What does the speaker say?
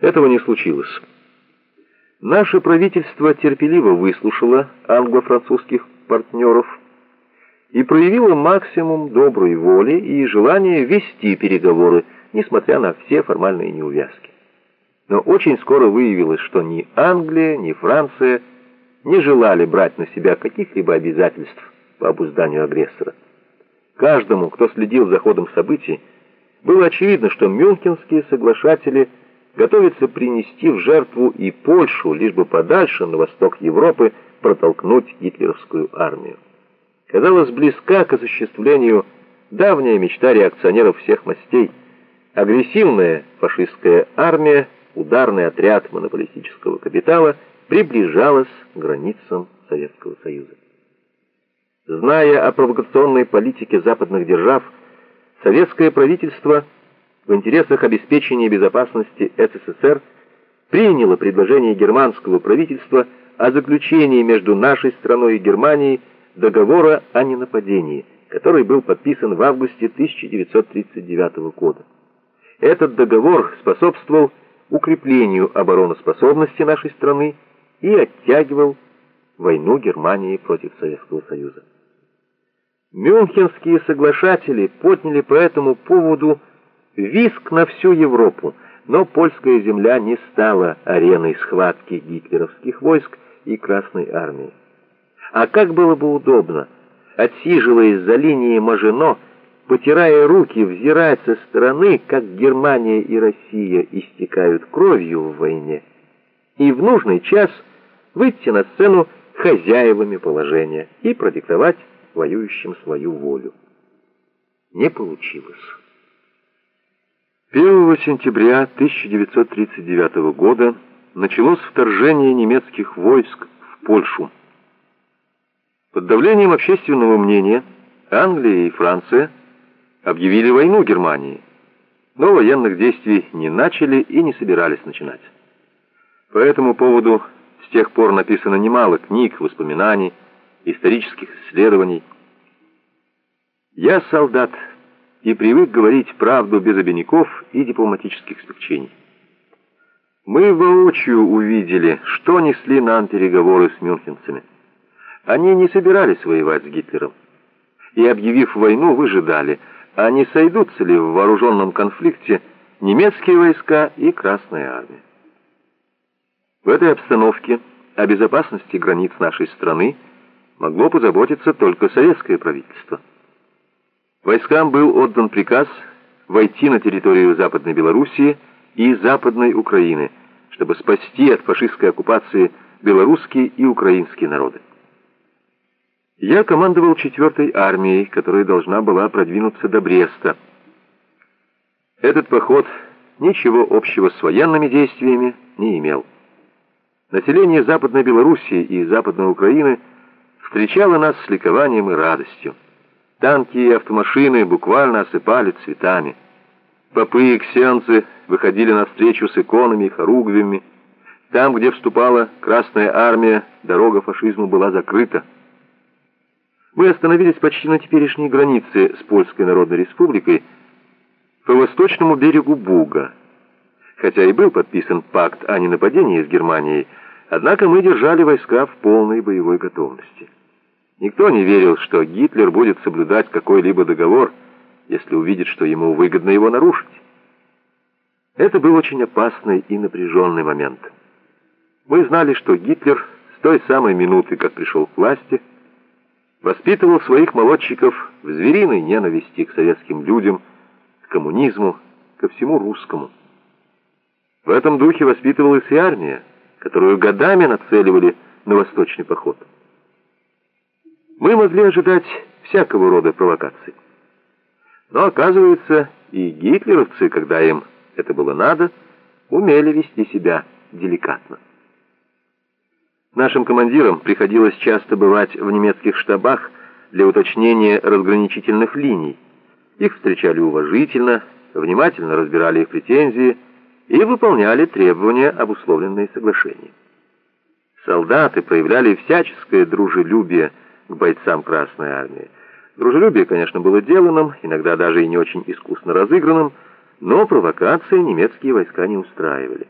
Этого не случилось. Наше правительство терпеливо выслушало англо-французских партнеров и проявило максимум доброй воли и желания вести переговоры, несмотря на все формальные неувязки. Но очень скоро выявилось, что ни Англия, ни Франция не желали брать на себя каких-либо обязательств по обузданию агрессора. Каждому, кто следил за ходом событий, было очевидно, что мюнхенские соглашатели готовятся принести в жертву и Польшу, лишь бы подальше, на восток Европы, протолкнуть гитлеровскую армию. Казалось, близка к осуществлению давняя мечта реакционеров всех мастей. Агрессивная фашистская армия, ударный отряд монополистического капитала приближалась к границам Советского Союза. Зная о провокационной политике западных держав, советское правительство в интересах обеспечения безопасности СССР приняло предложение германского правительства о заключении между нашей страной и Германией договора о ненападении, который был подписан в августе 1939 года. Этот договор способствовал укреплению обороноспособности нашей страны и оттягивал войну Германии против Советского Союза. Мюнхенские соглашатели подняли по этому поводу виск на всю Европу, но польская земля не стала ареной схватки гитлеровских войск и Красной армии. А как было бы удобно, отсиживаясь за линией Мажино, потирая руки, взирать со стороны, как Германия и Россия истекают кровью в войне, и в нужный час выйти на сцену хозяевами положения и продиктовать воюющим свою волю. Не получилось. 1 сентября 1939 года началось вторжение немецких войск в Польшу. Под давлением общественного мнения Англия и Франция объявили войну Германии, но военных действий не начали и не собирались начинать. По этому поводу с тех пор написано немало книг, воспоминаний, исторических исследований. Я солдат и привык говорить правду без обиняков и дипломатических смягчений. Мы воочию увидели, что несли нам переговоры с мюнхенцами. Они не собирались воевать с Гитлером. И, объявив войну, выжидали, а не сойдутся ли в вооруженном конфликте немецкие войска и Красная армия. В этой обстановке о безопасности границ нашей страны могло позаботиться только советское правительство. Войскам был отдан приказ войти на территорию Западной Белоруссии и Западной Украины, чтобы спасти от фашистской оккупации белорусские и украинские народы. Я командовал 4-й армией, которая должна была продвинуться до Бреста. Этот поход ничего общего с военными действиями не имел. Население Западной Белоруссии и Западной Украины – встречала нас с ликованием и радостью. Танки и автомашины буквально осыпали цветами. Попы и ксенцы выходили навстречу с иконами и хоругвями. Там, где вступала Красная Армия, дорога фашизму была закрыта. Мы остановились почти на теперешней границе с Польской Народной Республикой по восточному берегу Буга. Хотя и был подписан пакт о ненападении с Германией, однако мы держали войска в полной боевой готовности. Никто не верил, что Гитлер будет соблюдать какой-либо договор, если увидит, что ему выгодно его нарушить. Это был очень опасный и напряженный момент. Мы знали, что Гитлер с той самой минуты, как пришел к власти, воспитывал своих молодчиков в звериной ненависти к советским людям, к коммунизму, ко всему русскому. В этом духе воспитывалась и армия, которую годами нацеливали на восточный поход. Мы могли ожидать всякого рода провокаций. Но, оказывается, и гитлеровцы, когда им это было надо, умели вести себя деликатно. Нашим командирам приходилось часто бывать в немецких штабах для уточнения разграничительных линий. Их встречали уважительно, внимательно разбирали их претензии и выполняли требования, обусловленные соглашением. Солдаты проявляли всяческое дружелюбие, к бойцам Красной Армии. Дружелюбие, конечно, было деланным, иногда даже и не очень искусно разыгранным, но провокации немецкие войска не устраивали.